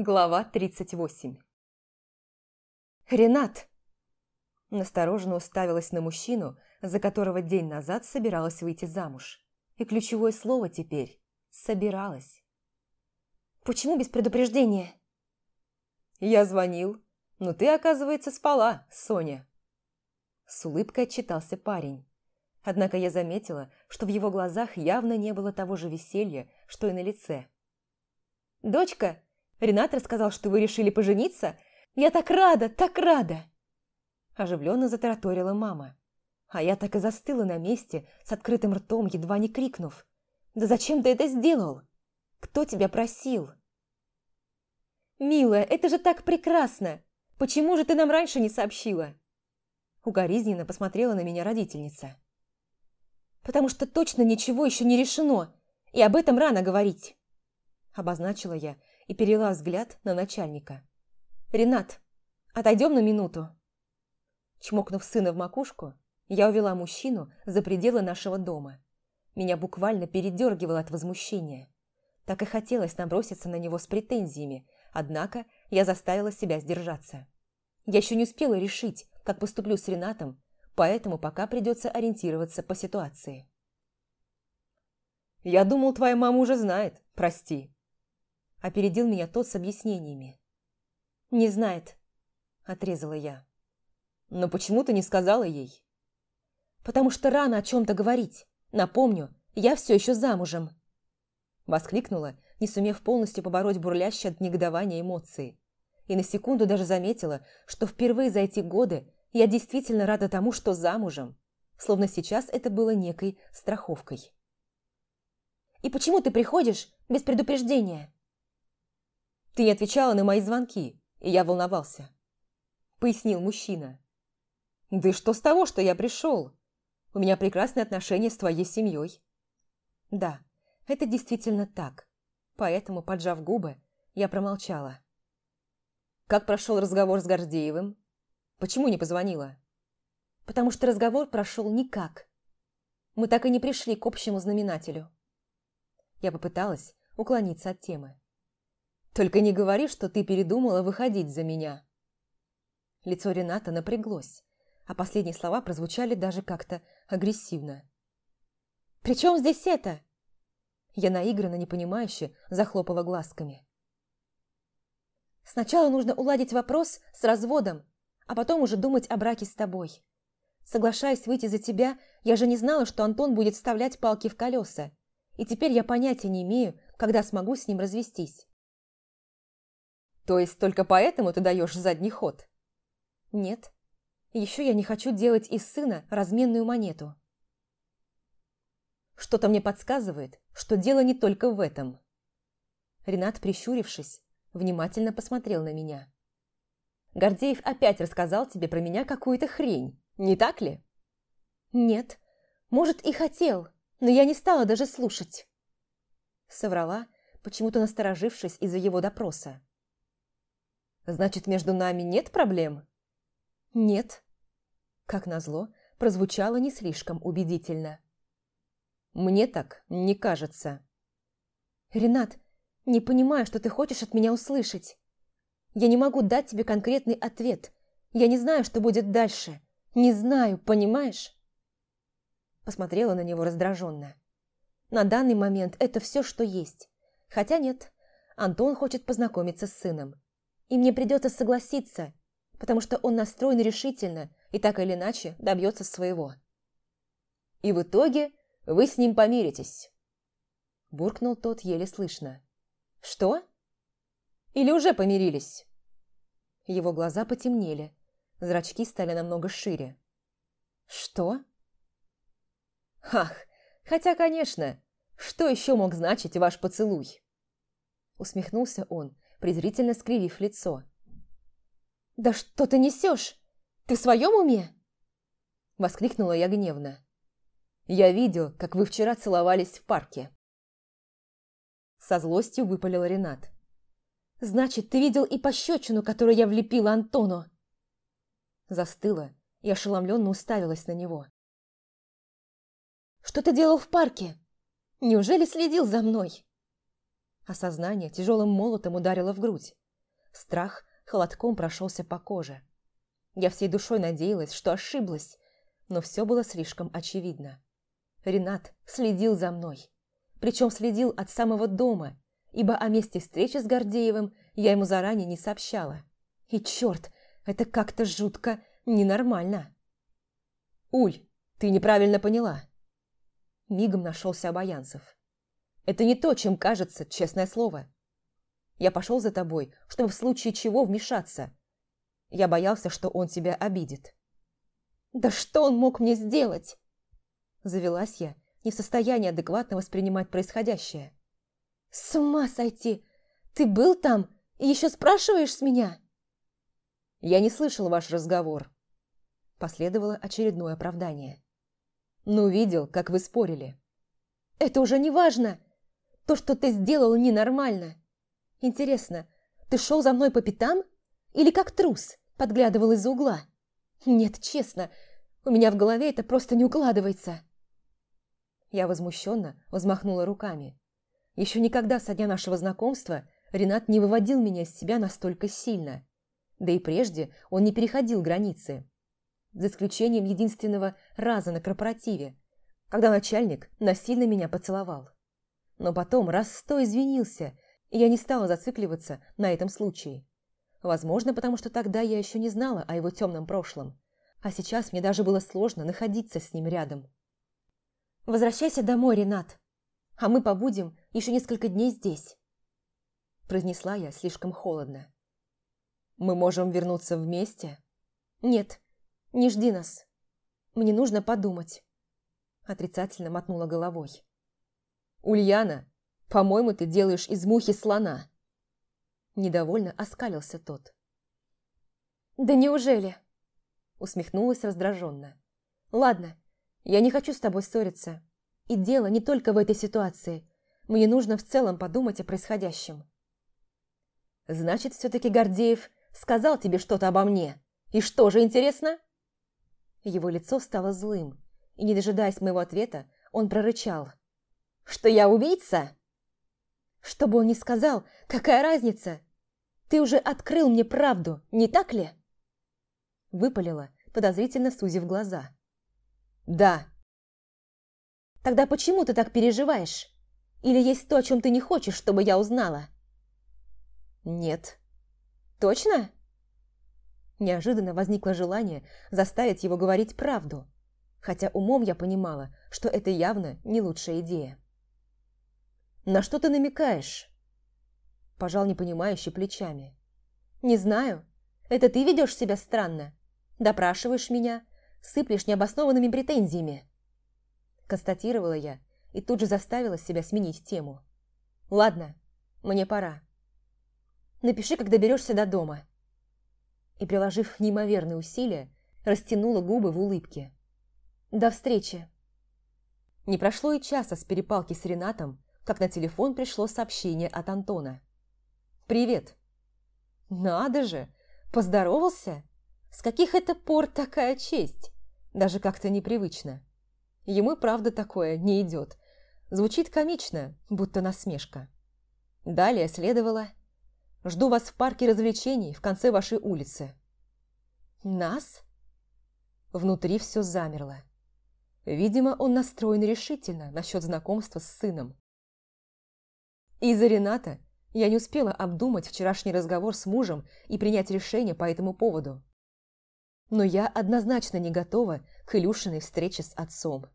Глава 38 «Ренат!» Настороженно уставилась на мужчину, за которого день назад собиралась выйти замуж. И ключевое слово теперь – «собиралась». «Почему без предупреждения?» «Я звонил, но ты, оказывается, спала, Соня». С улыбкой отчитался парень. Однако я заметила, что в его глазах явно не было того же веселья, что и на лице. «Дочка!» Ренат рассказал, что вы решили пожениться? Я так рада, так рада!» Оживленно затараторила мама. А я так и застыла на месте, с открытым ртом, едва не крикнув. «Да зачем ты это сделал? Кто тебя просил?» «Милая, это же так прекрасно! Почему же ты нам раньше не сообщила?» Угоризненно посмотрела на меня родительница. «Потому что точно ничего еще не решено, и об этом рано говорить!» Обозначила я и перела взгляд на начальника. «Ренат, отойдем на минуту». Чмокнув сына в макушку, я увела мужчину за пределы нашего дома. Меня буквально передергивало от возмущения. Так и хотелось наброситься на него с претензиями, однако я заставила себя сдержаться. Я еще не успела решить, как поступлю с Ренатом, поэтому пока придется ориентироваться по ситуации. «Я думал, твоя мама уже знает, прости», Опередил меня тот с объяснениями. «Не знает», – отрезала я. «Но почему ты не сказала ей?» «Потому что рано о чем-то говорить. Напомню, я все еще замужем». Воскликнула, не сумев полностью побороть бурлящие от негодования эмоции. И на секунду даже заметила, что впервые за эти годы я действительно рада тому, что замужем. Словно сейчас это было некой страховкой. «И почему ты приходишь без предупреждения?» Ты не отвечала на мои звонки, и я волновался. Пояснил мужчина. Да что с того, что я пришел? У меня прекрасные отношения с твоей семьей. Да, это действительно так. Поэтому, поджав губы, я промолчала. Как прошел разговор с Гордеевым? Почему не позвонила? Потому что разговор прошел никак. Мы так и не пришли к общему знаменателю. Я попыталась уклониться от темы. Только не говори, что ты передумала выходить за меня». Лицо Рената напряглось, а последние слова прозвучали даже как-то агрессивно. «При чем здесь это?» Я наигранно непонимающе захлопала глазками. «Сначала нужно уладить вопрос с разводом, а потом уже думать о браке с тобой. Соглашаясь выйти за тебя, я же не знала, что Антон будет вставлять палки в колеса, и теперь я понятия не имею, когда смогу с ним развестись. То есть только поэтому ты даешь задний ход? Нет. Еще я не хочу делать из сына разменную монету. Что-то мне подсказывает, что дело не только в этом. Ренат, прищурившись, внимательно посмотрел на меня. Гордеев опять рассказал тебе про меня какую-то хрень, не так ли? Нет. Может, и хотел, но я не стала даже слушать. Соврала, почему-то насторожившись из-за его допроса. Значит, между нами нет проблем? Нет. Как назло, прозвучало не слишком убедительно. Мне так не кажется. Ренат, не понимаю, что ты хочешь от меня услышать. Я не могу дать тебе конкретный ответ. Я не знаю, что будет дальше. Не знаю, понимаешь? Посмотрела на него раздраженно. На данный момент это все, что есть. Хотя нет, Антон хочет познакомиться с сыном. И мне придется согласиться, потому что он настроен решительно и так или иначе добьется своего. И в итоге вы с ним помиритесь. Буркнул тот еле слышно. Что? Или уже помирились? Его глаза потемнели, зрачки стали намного шире. Что? Ах, хотя, конечно, что еще мог значить ваш поцелуй? Усмехнулся он, презрительно скривив лицо. «Да что ты несешь? Ты в своем уме?» Воскликнула я гневно. «Я видел, как вы вчера целовались в парке». Со злостью выпалил Ренат. «Значит, ты видел и пощечину, которую я влепила Антону?» Застыла и ошеломленно уставилась на него. «Что ты делал в парке? Неужели следил за мной?» Осознание тяжелым молотом ударило в грудь, Страх холодком прошелся по коже. Я всей душой надеялась, что ошиблась, но все было слишком очевидно. Ренат следил за мной. Причем следил от самого дома, ибо о месте встречи с Гордеевым я ему заранее не сообщала. И черт, это как-то жутко ненормально. «Уль, ты неправильно поняла». Мигом нашелся Обаянцев. «Это не то, чем кажется, честное слово. Я пошел за тобой, чтобы в случае чего вмешаться. Я боялся, что он тебя обидит». «Да что он мог мне сделать?» Завелась я, не в состоянии адекватно воспринимать происходящее. «С ума сойти! Ты был там и еще спрашиваешь с меня?» «Я не слышал ваш разговор», Последовало очередное оправдание. «Ну, видел, как вы спорили». «Это уже не важно. То, что ты сделал, ненормально. Интересно, ты шел за мной по пятам? Или как трус, подглядывал из-за угла? Нет, честно, у меня в голове это просто не укладывается». Я возмущенно взмахнула руками. Еще никогда со дня нашего знакомства Ренат не выводил меня из себя настолько сильно. Да и прежде он не переходил границы за исключением единственного раза на корпоративе, когда начальник насильно меня поцеловал. Но потом раз сто извинился, и я не стала зацикливаться на этом случае. Возможно, потому что тогда я еще не знала о его темном прошлом, а сейчас мне даже было сложно находиться с ним рядом. «Возвращайся домой, Ренат, а мы побудем еще несколько дней здесь», произнесла я слишком холодно. «Мы можем вернуться вместе?» «Нет, «Не жди нас. Мне нужно подумать». Отрицательно мотнула головой. «Ульяна, по-моему, ты делаешь из мухи слона». Недовольно оскалился тот. «Да неужели?» Усмехнулась раздраженно. «Ладно, я не хочу с тобой ссориться. И дело не только в этой ситуации. Мне нужно в целом подумать о происходящем». «Значит, все-таки Гордеев сказал тебе что-то обо мне. И что же, интересно?» Его лицо стало злым, и, не дожидаясь моего ответа, он прорычал. «Что я убийца?» «Что бы он ни сказал, какая разница? Ты уже открыл мне правду, не так ли?» Выпалила, подозрительно сузив глаза. «Да». «Тогда почему ты так переживаешь? Или есть то, о чем ты не хочешь, чтобы я узнала?» «Нет». «Точно?» Неожиданно возникло желание заставить его говорить правду, хотя умом я понимала, что это явно не лучшая идея. «На что ты намекаешь?» Пожал непонимающе плечами. «Не знаю. Это ты ведешь себя странно. Допрашиваешь меня, сыплешь необоснованными претензиями». Констатировала я и тут же заставила себя сменить тему. «Ладно, мне пора. Напиши, как доберешься до дома и, приложив неимоверные усилия, растянула губы в улыбке. «До встречи!» Не прошло и часа с перепалки с Ренатом, как на телефон пришло сообщение от Антона. «Привет!» «Надо же! Поздоровался? С каких это пор такая честь? Даже как-то непривычно. Ему, правда, такое не идет. Звучит комично, будто насмешка. Далее следовало Жду вас в парке развлечений в конце вашей улицы». «Нас?» Внутри все замерло. Видимо, он настроен решительно насчет знакомства с сыном. Из-за Рената я не успела обдумать вчерашний разговор с мужем и принять решение по этому поводу. Но я однозначно не готова к Илюшиной встрече с отцом.